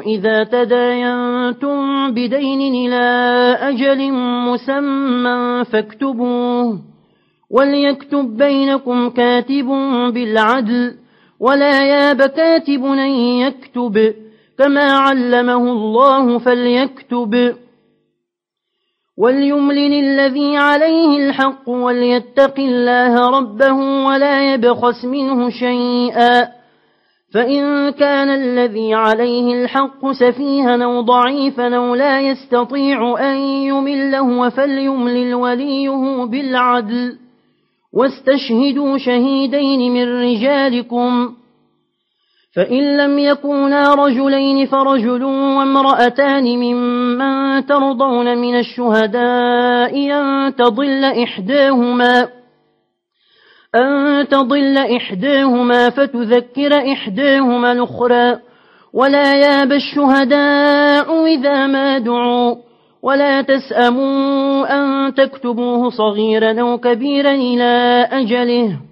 إذا تداينتم بدين إلى أجل مسمى فاكتبوه وليكتب بينكم كاتب بالعدل ولا ياب كاتب أن يكتب كما علمه الله فليكتب وليملل الذي عليه الحق وليتق الله ربه ولا يبخس منه شيئا فإن كان الذي عليه الحق سفيها أو ضعيفا أو لا يستطيع أن يمله فليملل وليه بالعدل. واستشهدوا شهيدين من رجالكم. فإن لم يكونا رجلين فرجل وامرأتان ممن ترضون من الشهداء أن تضل إحداهما. أن تضل إحداهما فتذكر إحداهما الأخرى. ولا ياب الشهداء إذا ما دعوا. ولا تسأموا أن تكتبوه صغيرا أو كبيرا إلى أجله.